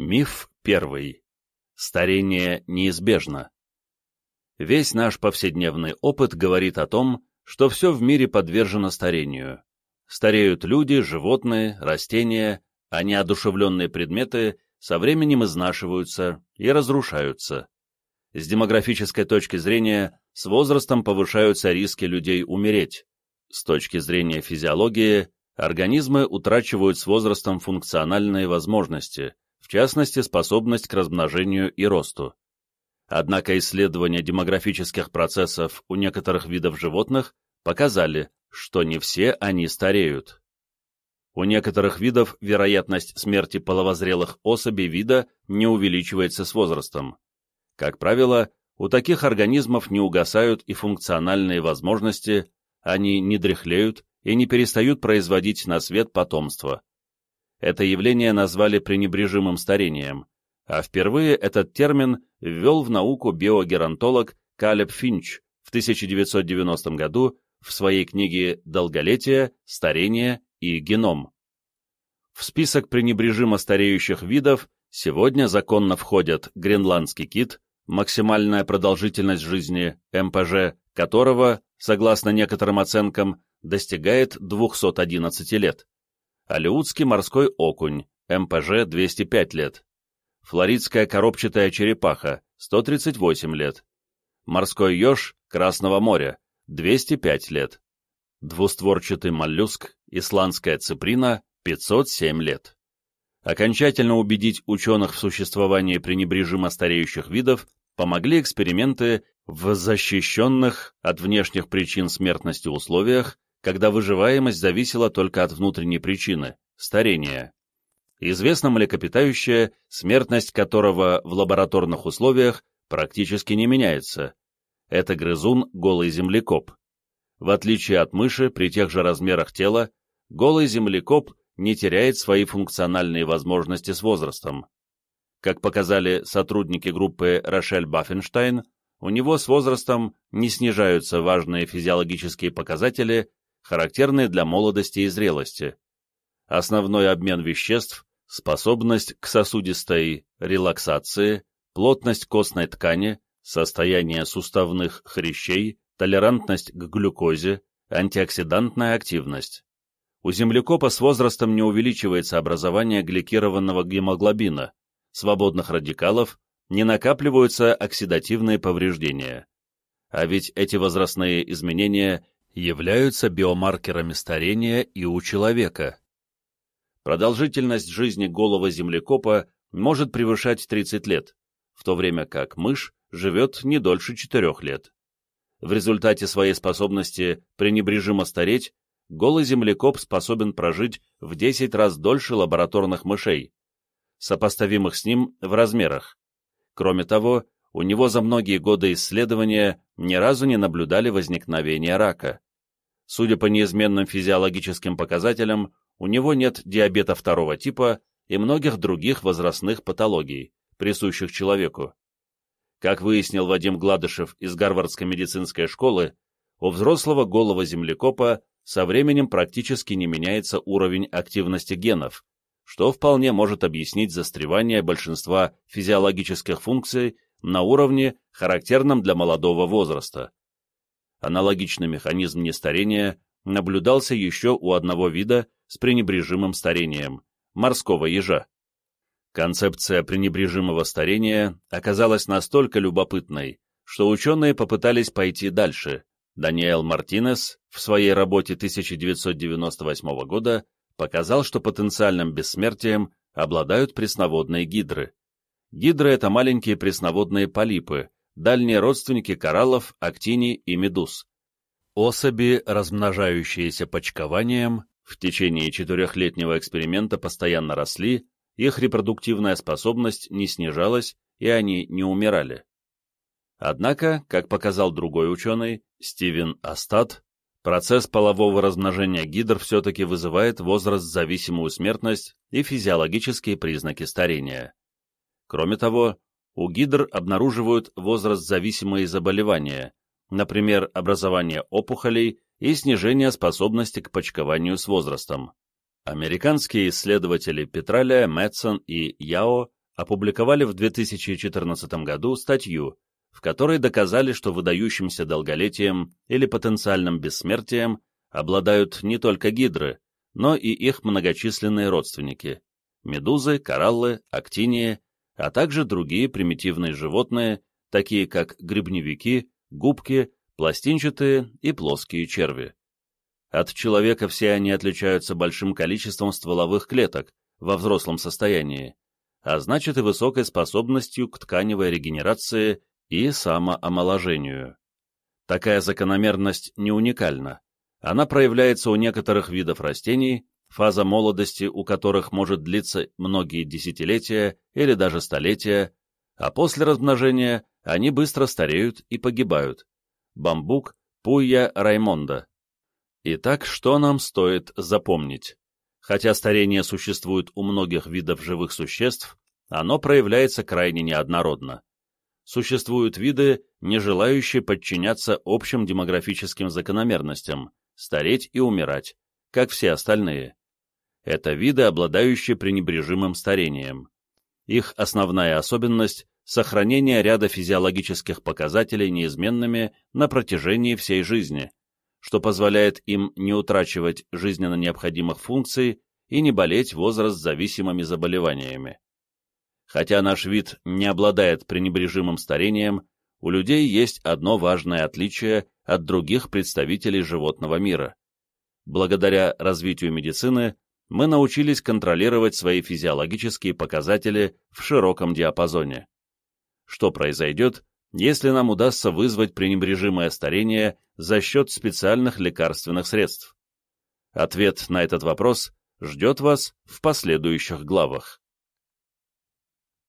Миф первый. Старение неизбежно. Весь наш повседневный опыт говорит о том, что все в мире подвержено старению. Стареют люди, животные, растения, а неодушевленные предметы со временем изнашиваются и разрушаются. С демографической точки зрения, с возрастом повышаются риски людей умереть. С точки зрения физиологии, организмы утрачивают с возрастом функциональные возможности – в частности способность к размножению и росту. Однако исследования демографических процессов у некоторых видов животных показали, что не все они стареют. У некоторых видов вероятность смерти половозрелых особей вида не увеличивается с возрастом. Как правило, у таких организмов не угасают и функциональные возможности, они не дряхлеют и не перестают производить на свет потомство. Это явление назвали пренебрежимым старением, а впервые этот термин ввел в науку биогеронтолог Калеб Финч в 1990 году в своей книге «Долголетие, старение и геном». В список пренебрежимо стареющих видов сегодня законно входят гренландский кит, максимальная продолжительность жизни, МПЖ, которого, согласно некоторым оценкам, достигает 211 лет, Алиутский морской окунь, МПЖ 205 лет. Флоридская коробчатая черепаха, 138 лет. Морской еж Красного моря, 205 лет. Двустворчатый моллюск, исландская циприна, 507 лет. Окончательно убедить ученых в существовании пренебрежимо стареющих видов помогли эксперименты в защищенных от внешних причин смертности условиях когда выживаемость зависела только от внутренней причины – старения. Известно млекопитающее, смертность которого в лабораторных условиях практически не меняется. Это грызун голый землекоп. В отличие от мыши, при тех же размерах тела, голый землекоп не теряет свои функциональные возможности с возрастом. Как показали сотрудники группы Рошель Баффенштайн, у него с возрастом не снижаются важные физиологические показатели характерные для молодости и зрелости. Основной обмен веществ, способность к сосудистой релаксации, плотность костной ткани, состояние суставных хрящей, толерантность к глюкозе, антиоксидантная активность. У землекопа с возрастом не увеличивается образование гликированного гемоглобина, свободных радикалов, не накапливаются оксидативные повреждения. А ведь эти возрастные изменения являются биомаркерами старения и у человека. Продолжительность жизни голого землекопа может превышать 30 лет, в то время как мышь живет не дольше 4 лет. В результате своей способности пренебрежимо стареть, голый землекоп способен прожить в 10 раз дольше лабораторных мышей, сопоставимых с ним в размерах. Кроме того, у него за многие годы исследования ни разу не наблюдали возникновения рака. Судя по неизменным физиологическим показателям, у него нет диабета второго типа и многих других возрастных патологий, присущих человеку. Как выяснил Вадим Гладышев из Гарвардской медицинской школы, у взрослого голого землекопа со временем практически не меняется уровень активности генов, что вполне может объяснить застревание большинства физиологических функций на уровне, характерном для молодого возраста. Аналогичный механизм нестарения наблюдался еще у одного вида с пренебрежимым старением – морского ежа. Концепция пренебрежимого старения оказалась настолько любопытной, что ученые попытались пойти дальше. Даниэл Мартинес в своей работе 1998 года показал, что потенциальным бессмертием обладают пресноводные гидры. Гидры – это маленькие пресноводные полипы, дальние родственники кораллов, актиний и медуз. Особи, размножающиеся почкованием, в течение четырехлетнего эксперимента постоянно росли, их репродуктивная способность не снижалась, и они не умирали. Однако, как показал другой ученый, Стивен Астад, процесс полового размножения гидр все-таки вызывает возраст-зависимую смертность и физиологические признаки старения. Кроме того, у гидр обнаруживают возраст-зависимые заболевания, например, образование опухолей и снижение способности к почкованию с возрастом. Американские исследователи Петраля, Мэтсон и Яо опубликовали в 2014 году статью, в которой доказали, что выдающимся долголетием или потенциальным бессмертием обладают не только гидры, но и их многочисленные родственники – медузы, кораллы, актинии, а также другие примитивные животные, такие как грибневики, губки, пластинчатые и плоские черви. От человека все они отличаются большим количеством стволовых клеток во взрослом состоянии, а значит и высокой способностью к тканевой регенерации и самоомоложению. Такая закономерность не уникальна. Она проявляется у некоторых видов растений, фаза молодости у которых может длиться многие десятилетия или даже столетия, а после размножения они быстро стареют и погибают. Бамбук, пуя раймонда. Итак, что нам стоит запомнить? Хотя старение существует у многих видов живых существ, оно проявляется крайне неоднородно. Существуют виды, не желающие подчиняться общим демографическим закономерностям, стареть и умирать, как все остальные. Это виды, обладающие пренебрежимым старением. Их основная особенность – сохранение ряда физиологических показателей неизменными на протяжении всей жизни, что позволяет им не утрачивать жизненно необходимых функций и не болеть возраст-зависимыми заболеваниями. Хотя наш вид не обладает пренебрежимым старением, у людей есть одно важное отличие от других представителей животного мира. Благодаря развитию медицины мы научились контролировать свои физиологические показатели в широком диапазоне. Что произойдет, если нам удастся вызвать пренебрежимое старение за счет специальных лекарственных средств? Ответ на этот вопрос ждет вас в последующих главах.